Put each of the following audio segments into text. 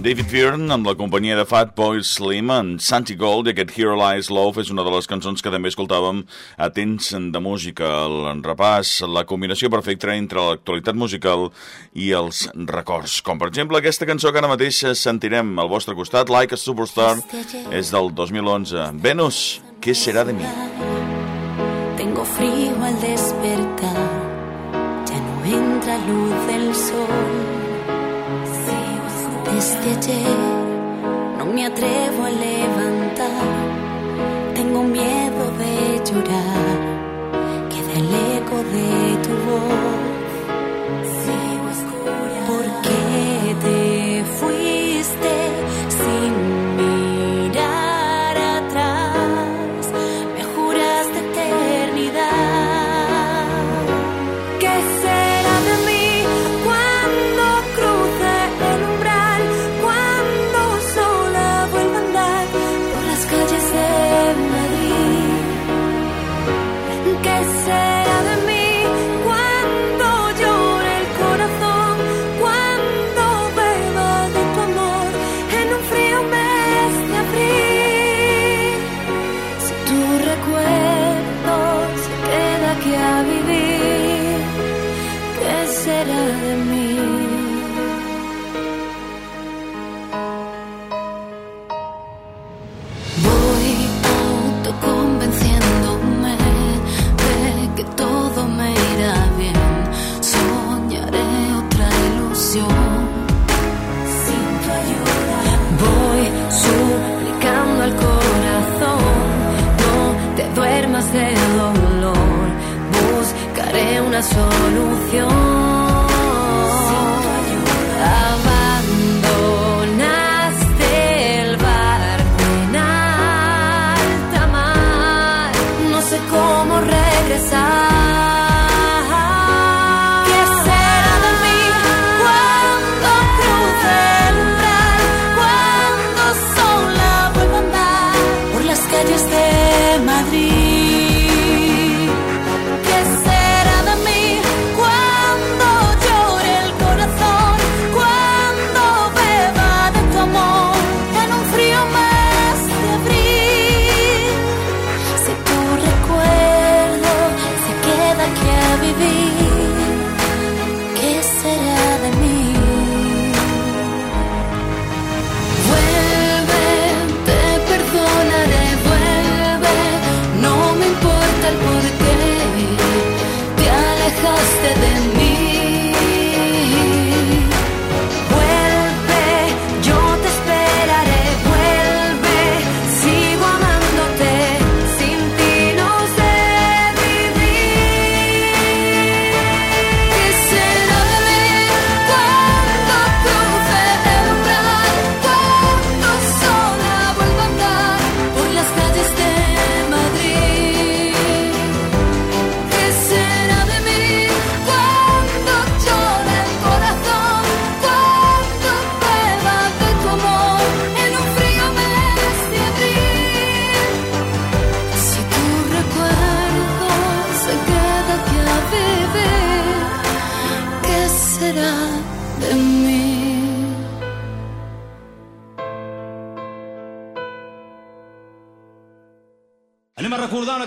David Byrne amb la companyia de Fat Boy Slim en Santi Gold i aquest Here Lies Love és una de les cançons que també escoltàvem a temps de música, el repàs, la combinació perfecta entre l'actualitat musical i els records. Com per exemple aquesta cançó que ara mateix sentirem al vostre costat, Like a Superstar, és del 2011. Venus, ¿qué será de mí? Tengo frío al despertar, ya no entra luz del sol desde ayer. No me atrevo a levantar, tengo miedo de llorar, queda el eco de tu voz.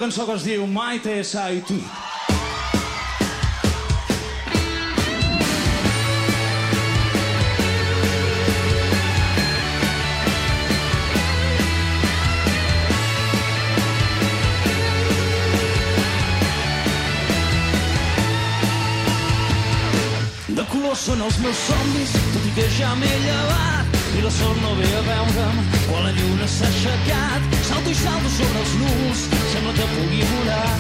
cançó que es diu My T.S.I.T. De color són els meus somnis, tot i que ja m'he llevat. I la sort no ve a veure'm quan la lluna s'ha aixecat. Salto i salto sobre que pugui volar.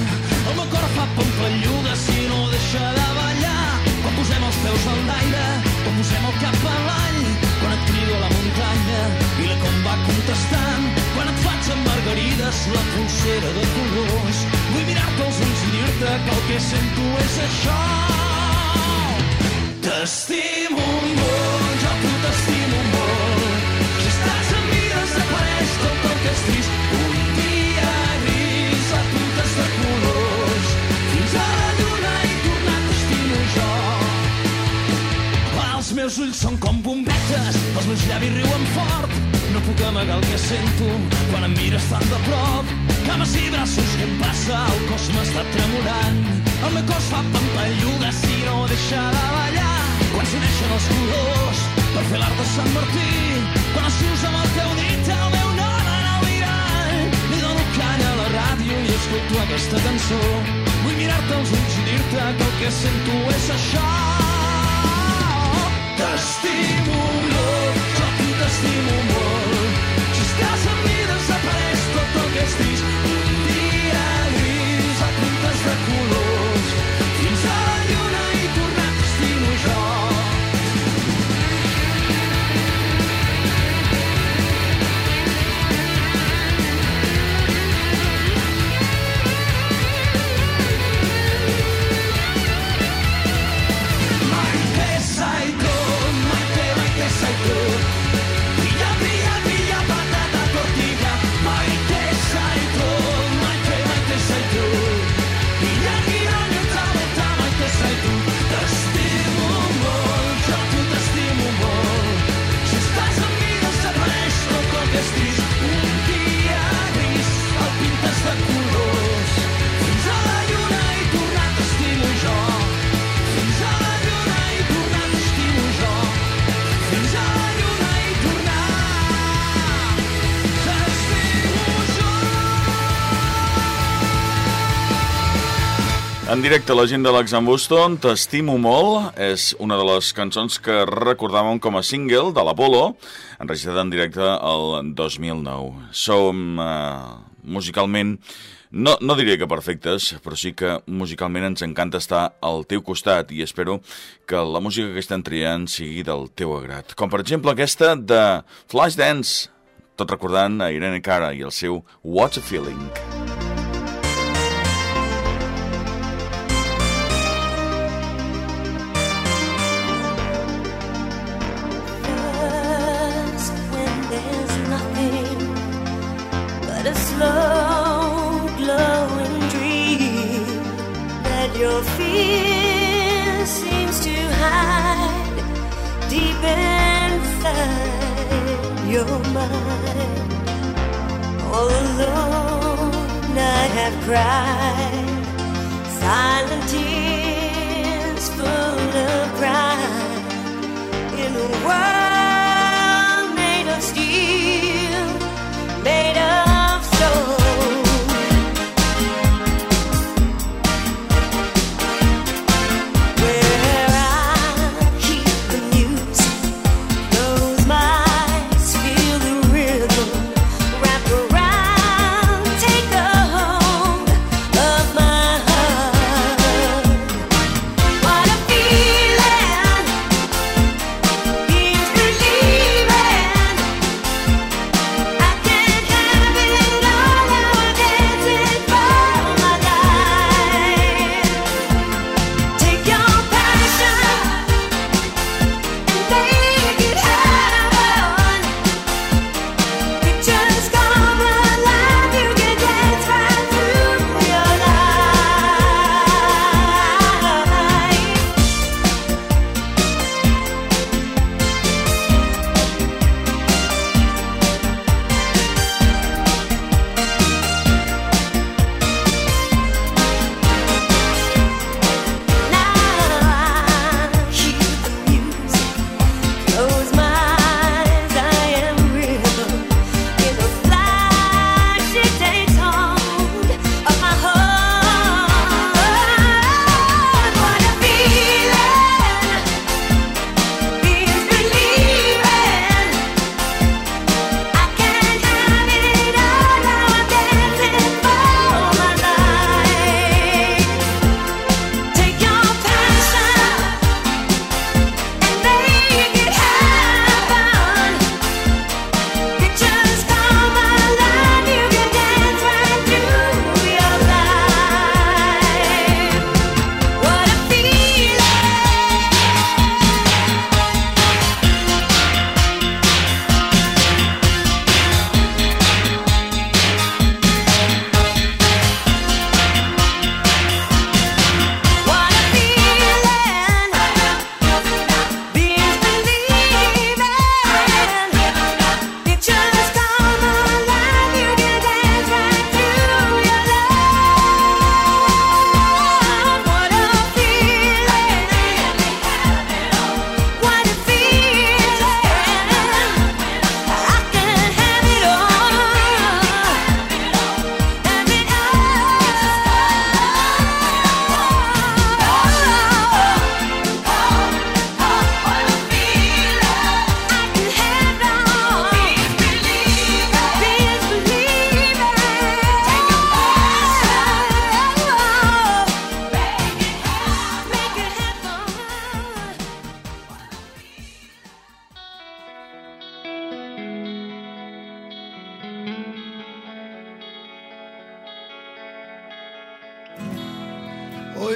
El meu cor fa pampalluga si no deixa de ballar. Quan posem els peus en l'aire, quan posem el cap a l'any, quan et crido a la muntanya i la com va contestant, quan et faig amb margarides la pulsera de colors. Vull mirar-te als ulls i dir-te que el que sento és això. T'estimo molt, jo t'estimo meus ulls són com bombetes, els meus llavis riuen fort. No puc amagar el que sento quan em mires tan de prop. Cames i braços, què em passa? El cos m'està tremolant. El meu cos fa pampalluga si no deixa de ballar. Quan s'uneixen els colors per fer l'art de Sant Martí. Quan els amb el teu dit el meu nom en el mirall. Li dono canya a la ràdio i escolto aquesta cançó. Vull mirar-te als ulls i dir-te que el que sento és això. T'estimo molt, jo t'estimo molt. Si estàs amb mi desapareix tot el que és. En directe la gent de l'Axan Boston, T'estimo molt, és una de les cançons que recordàvem com a single de l'Apolo, enregistrada en directe el 2009. Som eh, musicalment, no, no diria que perfectes, però sí que musicalment ens encanta estar al teu costat i espero que la música que estem triant sigui del teu agrat. Com per exemple aquesta de Flashdance, tot recordant a Irene Cara i el seu What's a Feeling. First, All alone, I have cried silent tears full of pride. In a world made of steel,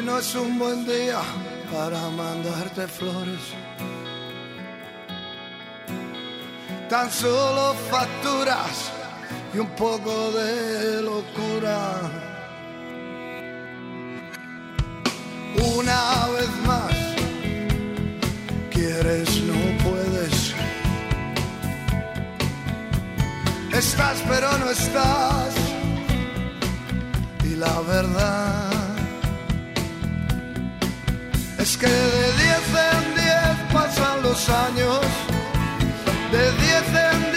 no es un buen día para mandarte flores. Tan solo facturas y un poco de locura. Una vez más, quieres, no puedes. Estás pero no estás. Y la verdad es que de 10 en 10 pasan los años, de 10 en 10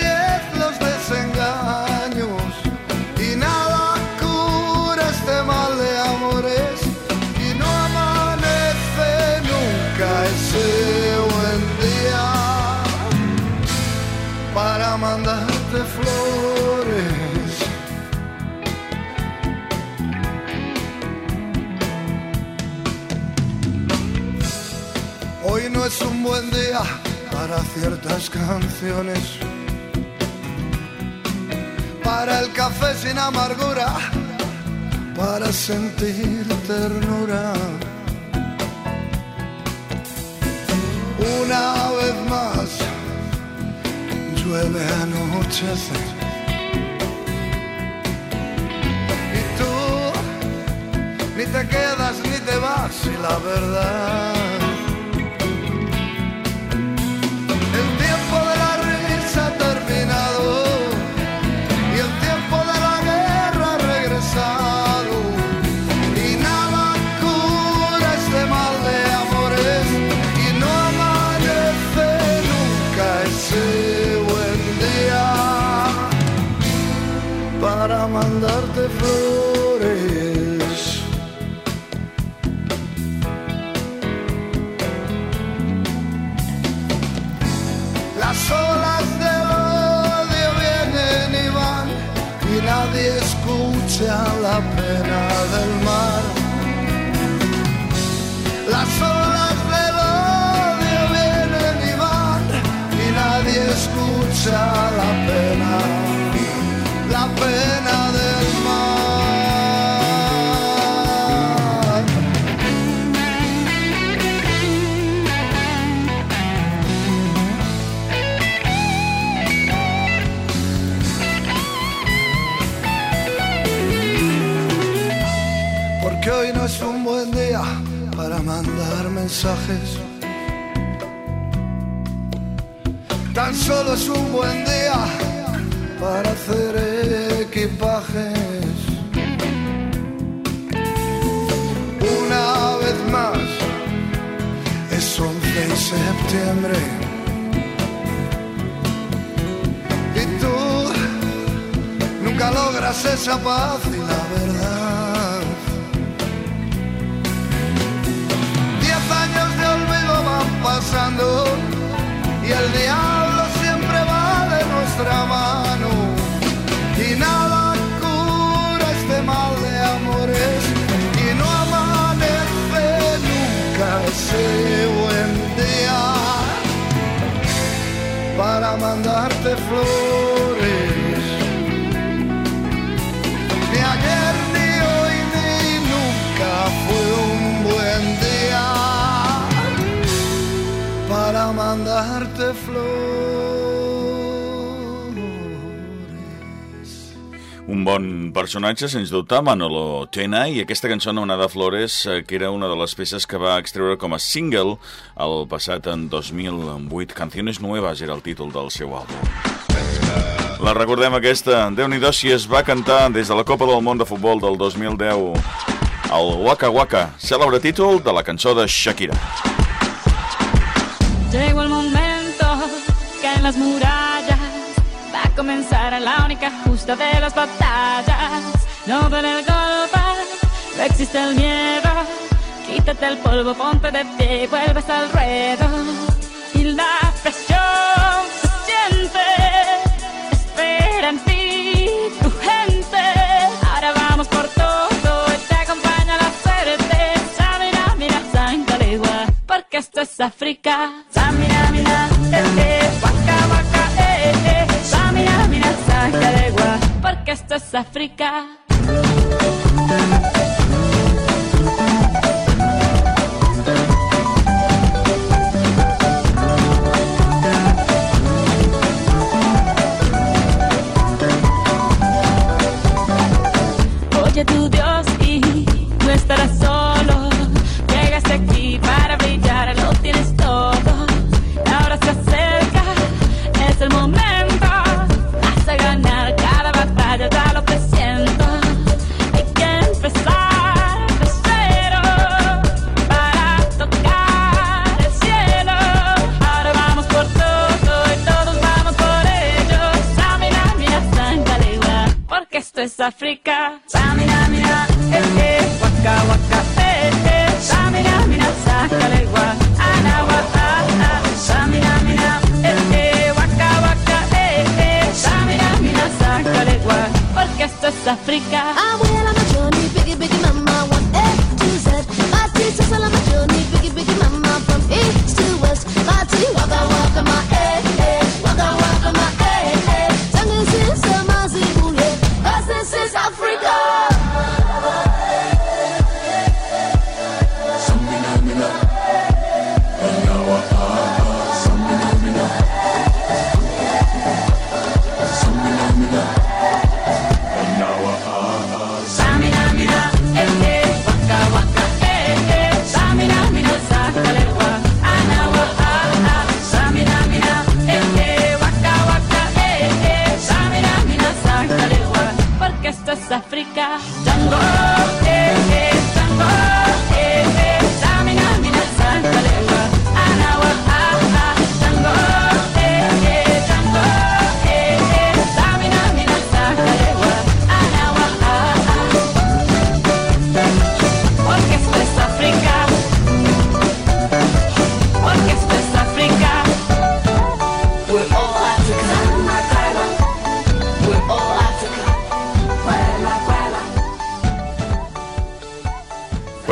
para ciertas canciones. Para el café sin amargura, para sentir ternura. Una vez más, llueve anochece. Y tú ni te quedas ni te vas, y la verdad. Escucha la pena, la pena del mar. Hoy no es un buen día para mandar mensajes. Solo es un buen día para hacer equipajes. Una vez más, es 11 de septiembre. Y tú nunca logras esa paz y la verdad. Diez años de olvido van pasando y el de nuestra mano y nada cura este mal de amores y no amanece nunca ese buen día para mandarte flores. Un bon personatge, sens dubte, Manolo Tena, i aquesta cançó Onada Flores, eh, que era una de les peces que va extreure com a single el passat en 2008. Canciones Nuevas era el títol del seu àlbum. La recordem aquesta, déu nhi si es va cantar des de la Copa del Món de Futbol del 2010, el Waka Waka, cèlebre títol de la cançó de Shakira. Llegó el momento que en las murallas va a comenzar la única justa de las batallas. No duele el golpe, no existe el miedo. Quítate el polvo, ponte de pie, vuelves al ruedo. Y la presión se siente, espera en ti tu gente. Ahora vamos por todo, y te acompaña la suerte. Samina, mira, Sancalegua, porque esto es África. Que esto es África. Oye tu Dios y no estarás solo.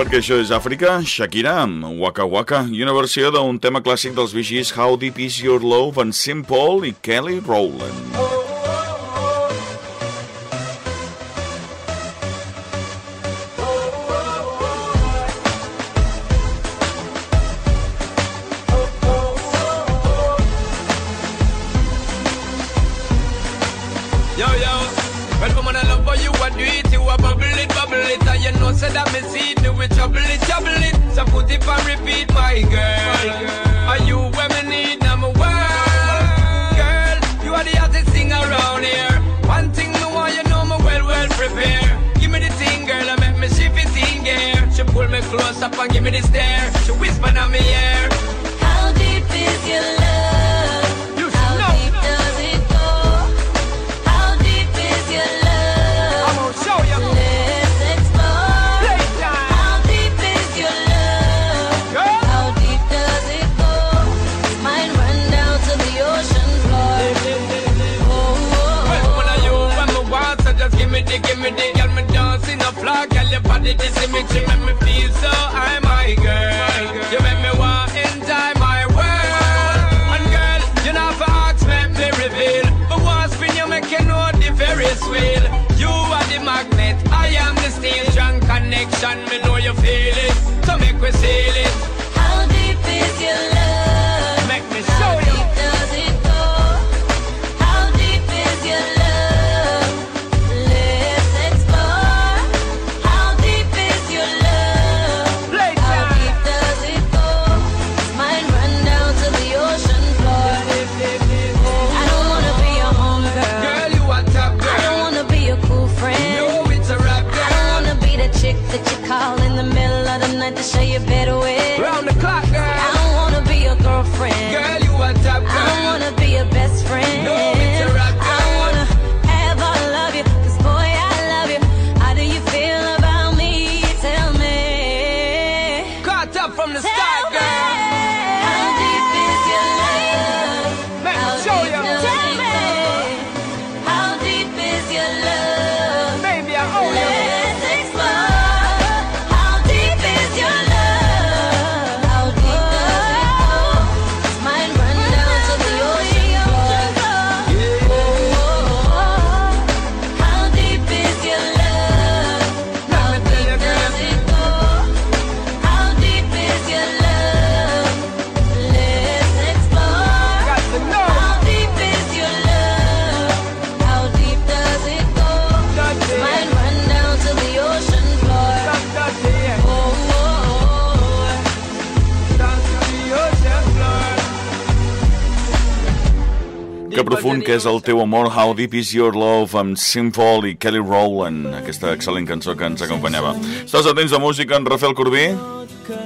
perquè això és Àfrica, Shakira Waka Waka i una versió d'un tema clàssic dels Vigis How Deep Is Your Love en Simple Paul i Kelly Rowland. Oh. me close up and give me this stare. She whispered in my ear. How deep is your love? did this image, you make me feel so I'm my girl. You make me want enjoy my world. And girl, you know for ask, make me reveal. But once spin, you make you know the very sweet. You are the magnet, I am the steel. Strong connection, me know you feel it. So make me seal it. és el teu amor, How Deep Is Your Love, amb Simfall i Kelly Rowland, aquesta excel·lent cançó que ens acompanyava. Estàs atents de música en Rafael Corbí?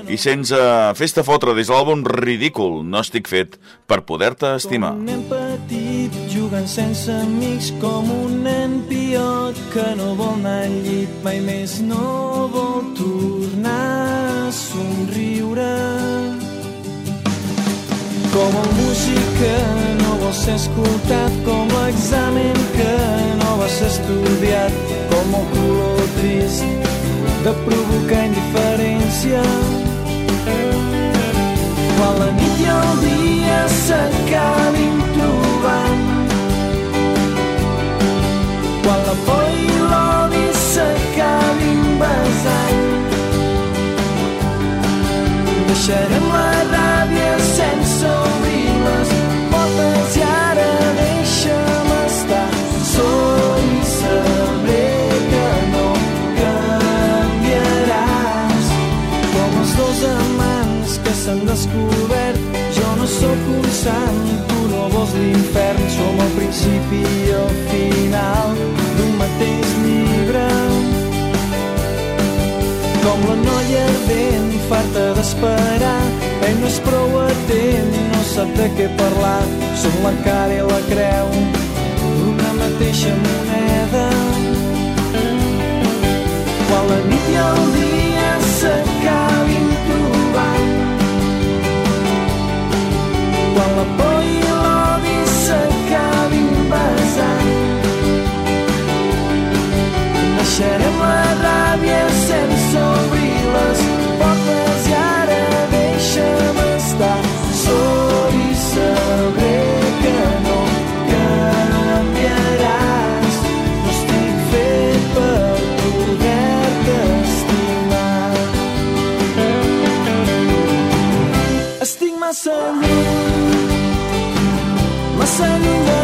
I sense festa fotre des de l'àlbum Ridícul, no estic fet per poder-te estimar. Com nen petit, jugant sense amics, com un nen piot que no vol anar al llit, mai més no vol tornar a somriure. Com un músic que no vol ser escoltat com l'examen que no va estudiat com el color trist de provocar indiferència. Quan la nit i el dia s'acabin trobant quan la por i l'odi s'acabin besant deixarem la descobert jo no sóc un sant tu no vols l'infern som el principi i el final d'un mateix llibre com la noia ardent, farta d'esperar. Ell no és prou atent, no sap de què parlar. Som la cara i la creu d'una mateixa moneda. Quan la nit i el dia Masa lalu Masa